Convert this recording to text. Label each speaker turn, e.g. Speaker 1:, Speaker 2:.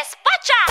Speaker 1: despacha.